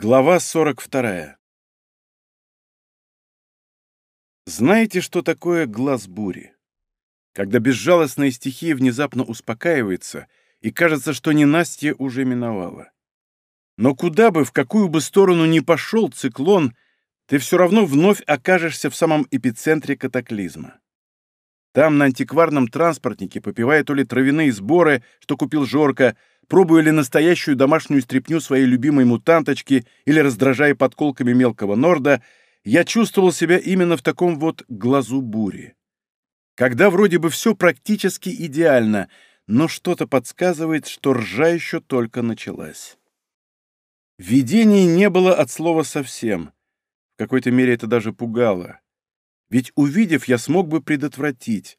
Глава 42. Знаете, что такое глаз бури? Когда безжалостная стихия внезапно успокаивается, и кажется, что ненастье уже миновало. Но куда бы, в какую бы сторону ни пошел циклон, ты все равно вновь окажешься в самом эпицентре катаклизма. Там, на антикварном транспортнике, попивая то ли травяные сборы, что купил Жорка, пробуя ли настоящую домашнюю стряпню своей любимой мутанточки или раздражая подколками мелкого норда, я чувствовал себя именно в таком вот глазу бури. Когда вроде бы все практически идеально, но что-то подсказывает, что ржа еще только началась. Видений не было от слова совсем. В какой-то мере это даже пугало. Ведь увидев, я смог бы предотвратить.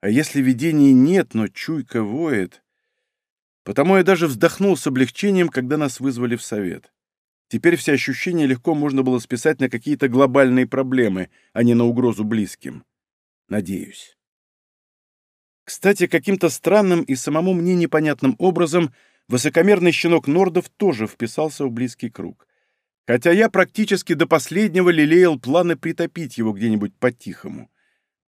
А если видений нет, но чуйка воет... Потому я даже вздохнул с облегчением, когда нас вызвали в совет. Теперь все ощущения легко можно было списать на какие-то глобальные проблемы, а не на угрозу близким. Надеюсь. Кстати, каким-то странным и самому мне непонятным образом высокомерный щенок Нордов тоже вписался в близкий круг. Хотя я практически до последнего лелеял планы притопить его где-нибудь по-тихому.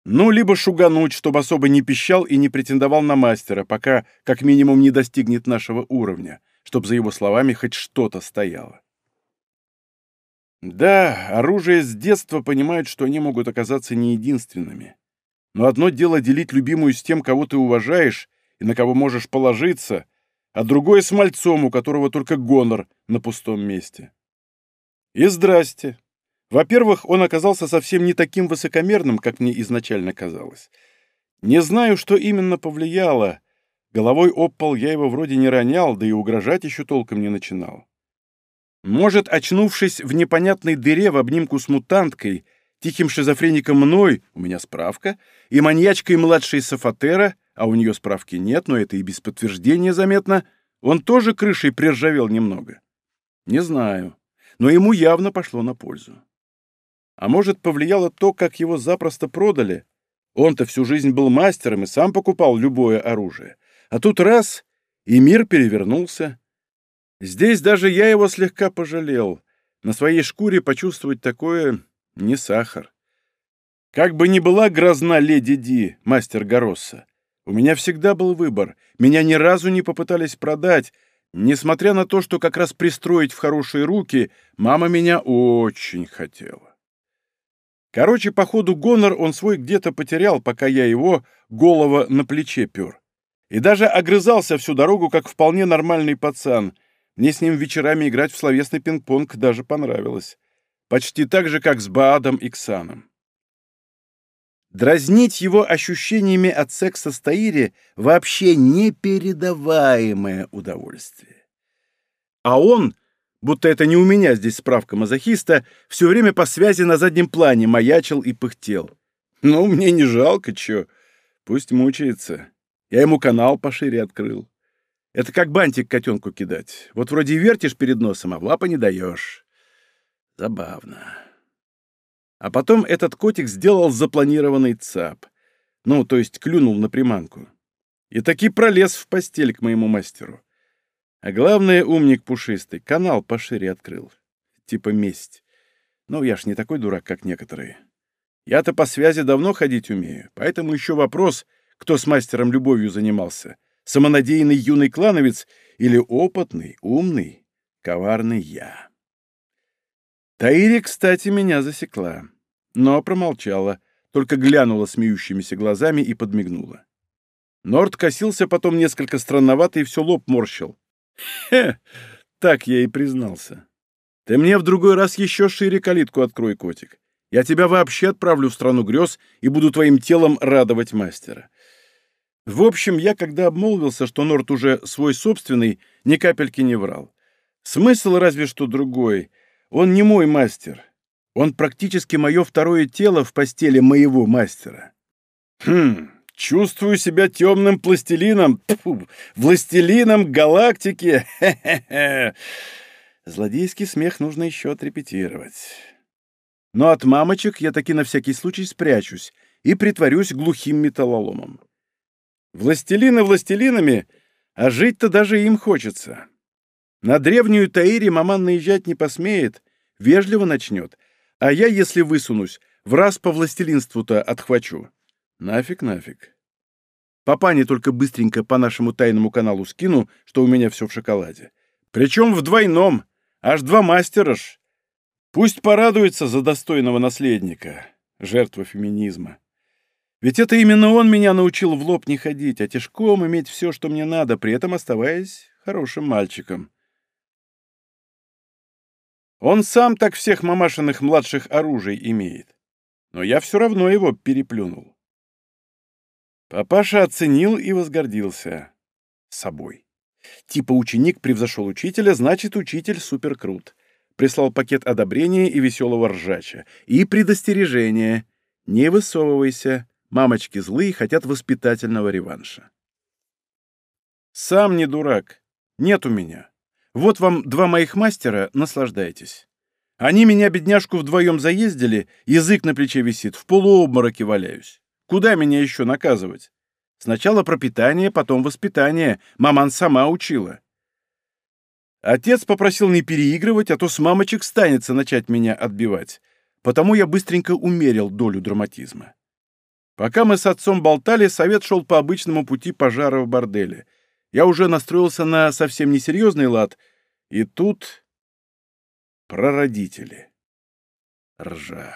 Ну, либо шугануть, чтобы особо не пищал и не претендовал на мастера, пока как минимум не достигнет нашего уровня, чтобы за его словами хоть что-то стояло. Да, оружие с детства понимают, что они могут оказаться не единственными. Но одно дело делить любимую с тем, кого ты уважаешь и на кого можешь положиться, а другое с мальцом, у которого только гонор на пустом месте. И здрасте. Во-первых, он оказался совсем не таким высокомерным, как мне изначально казалось. Не знаю, что именно повлияло. Головой об пол я его вроде не ронял, да и угрожать еще толком не начинал. Может, очнувшись в непонятной дыре в обнимку с мутанткой, тихим шизофреником мной, у меня справка, и маньячкой младшей Сафатера, а у нее справки нет, но это и без подтверждения заметно, он тоже крышей приржавел немного. Не знаю, но ему явно пошло на пользу. А может, повлияло то, как его запросто продали? Он-то всю жизнь был мастером и сам покупал любое оружие. А тут раз — и мир перевернулся. Здесь даже я его слегка пожалел. На своей шкуре почувствовать такое — не сахар. Как бы ни была грозна леди Ди, мастер Горосса, у меня всегда был выбор. Меня ни разу не попытались продать, несмотря на то, что как раз пристроить в хорошие руки мама меня очень хотела. Короче, по ходу гонор он свой где-то потерял, пока я его голова на плече пер. И даже огрызался всю дорогу, как вполне нормальный пацан. Мне с ним вечерами играть в словесный пинг-понг даже понравилось. Почти так же, как с Баадом и Ксаном. Дразнить его ощущениями от секса с Таири вообще непередаваемое удовольствие. А он будто это не у меня здесь справка мазохиста, все время по связи на заднем плане маячил и пыхтел. Ну, мне не жалко, чё. Пусть мучается. Я ему канал пошире открыл. Это как бантик котенку кидать. Вот вроде вертишь перед носом, а в лапы не даешь. Забавно. А потом этот котик сделал запланированный цап. Ну, то есть клюнул на приманку. И таки пролез в постель к моему мастеру. А главное, умник пушистый, канал пошире открыл. Типа месть. Ну, я ж не такой дурак, как некоторые. Я-то по связи давно ходить умею, поэтому еще вопрос, кто с мастером любовью занимался. Самонадеянный юный клановец или опытный, умный, коварный я. Таири, кстати, меня засекла, но промолчала, только глянула смеющимися глазами и подмигнула. Норд косился потом несколько странновато и все лоб морщил. Хе, так я и признался. Ты мне в другой раз еще шире калитку открой, котик. Я тебя вообще отправлю в страну грез и буду твоим телом радовать мастера. В общем, я когда обмолвился, что Норт уже свой собственный, ни капельки не врал. Смысл разве что другой. Он не мой мастер. Он практически мое второе тело в постели моего мастера. Хм, Чувствую себя темным пластилином, тьфу, властелином галактики. Хе-хе-хе. Злодейский смех нужно еще отрепетировать. Но от мамочек я таки на всякий случай спрячусь и притворюсь глухим металлоломом. Властелины властелинами, а жить-то даже им хочется. На древнюю Таири маман наезжать не посмеет, вежливо начнет, а я, если высунусь, в раз по властелинству-то отхвачу. Нафиг, нафиг. Папане только быстренько по нашему тайному каналу скину, что у меня все в шоколаде. Причем в двойном, аж два мастера ж. Пусть порадуется за достойного наследника, жертва феминизма. Ведь это именно он меня научил в лоб не ходить, а тяжком иметь все, что мне надо, при этом оставаясь хорошим мальчиком. Он сам так всех мамашиных младших оружий имеет. Но я все равно его переплюнул. Папаша оценил и возгордился собой. Типа ученик превзошел учителя, значит, учитель суперкрут. Прислал пакет одобрения и веселого ржача. И предостережение. Не высовывайся. Мамочки злые хотят воспитательного реванша. Сам не дурак. Нет у меня. Вот вам два моих мастера, наслаждайтесь. Они меня, бедняжку, вдвоем заездили, язык на плече висит, в полуобмороке валяюсь. Куда меня еще наказывать? Сначала пропитание, потом воспитание. Маман сама учила. Отец попросил не переигрывать, а то с мамочек станется начать меня отбивать. Потому я быстренько умерил долю драматизма. Пока мы с отцом болтали, совет шел по обычному пути пожара в борделе — я уже настроился на совсем несерьезный лад, и тут прародители. Ржа.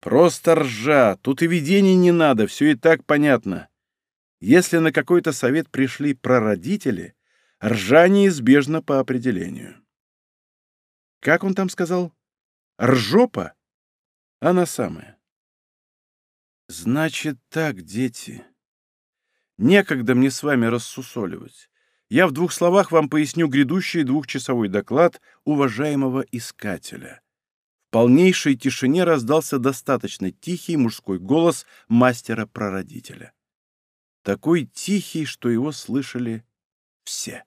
Просто ржа. Тут и видений не надо, все и так понятно. Если на какой-то совет пришли прародители, ржа неизбежна по определению. Как он там сказал? Ржопа? Она самая. Значит так, дети. Некогда мне с вами рассусоливать. Я в двух словах вам поясню грядущий двухчасовой доклад уважаемого искателя. В полнейшей тишине раздался достаточно тихий мужской голос мастера-прародителя. Такой тихий, что его слышали все.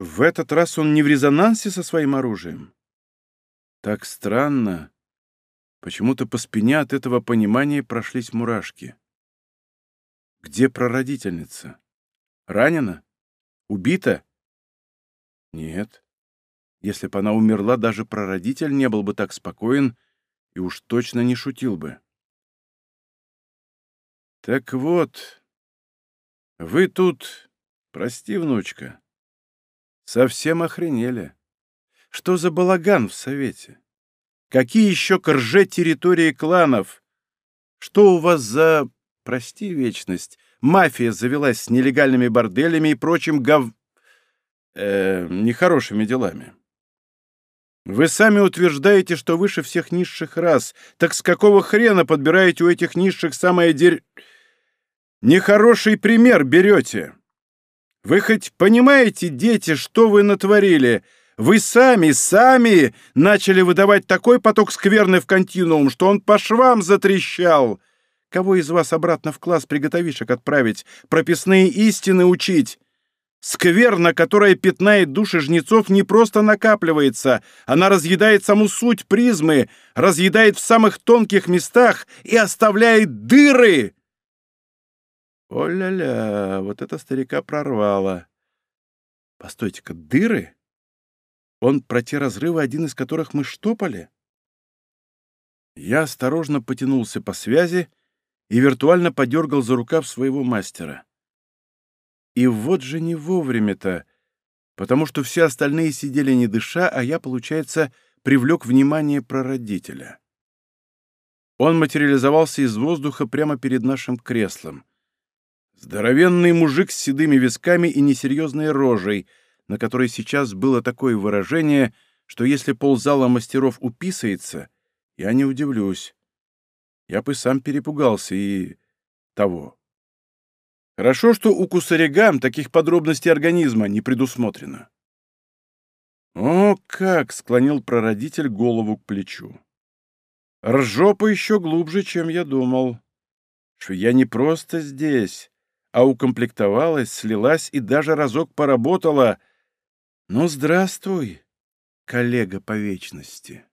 В этот раз он не в резонансе со своим оружием. Так странно. Почему-то по спине от этого понимания прошлись мурашки. Где прародительница? Ранена? Убита? Нет. Если бы она умерла, даже прародитель не был бы так спокоен и уж точно не шутил бы. Так вот, вы тут, прости, внучка, совсем охренели. Что за балаган в Совете? Какие еще корже территории кланов? Что у вас за Прости, вечность. Мафия завелась с нелегальными борделями и прочим гов... Э, нехорошими делами. Вы сами утверждаете, что выше всех низших рас. Так с какого хрена подбираете у этих низших самое дерь... Нехороший пример берете. Вы хоть понимаете, дети, что вы натворили? Вы сами, сами начали выдавать такой поток скверны в континуум, что он по швам затрещал. Кого из вас обратно в класс приготовишек отправить, прописные истины учить? Скверна, которая пятнает души жнецов, не просто накапливается, она разъедает саму суть призмы, разъедает в самых тонких местах и оставляет дыры. О-ля-ля, вот это старика прорвало. Постойте-ка, дыры? Он про те разрывы, один из которых мы штопали? Я осторожно потянулся по связи, и виртуально подергал за рукав своего мастера. И вот же не вовремя-то, потому что все остальные сидели не дыша, а я, получается, привлек внимание прародителя. Он материализовался из воздуха прямо перед нашим креслом. Здоровенный мужик с седыми висками и несерьезной рожей, на которой сейчас было такое выражение, что если ползала мастеров уписается, я не удивлюсь я бы сам перепугался и... того. Хорошо, что у кусаригам таких подробностей организма не предусмотрено. О, как! — склонил прародитель голову к плечу. Ржопа еще глубже, чем я думал. Что я не просто здесь, а укомплектовалась, слилась и даже разок поработала. Ну, здравствуй, коллега по вечности.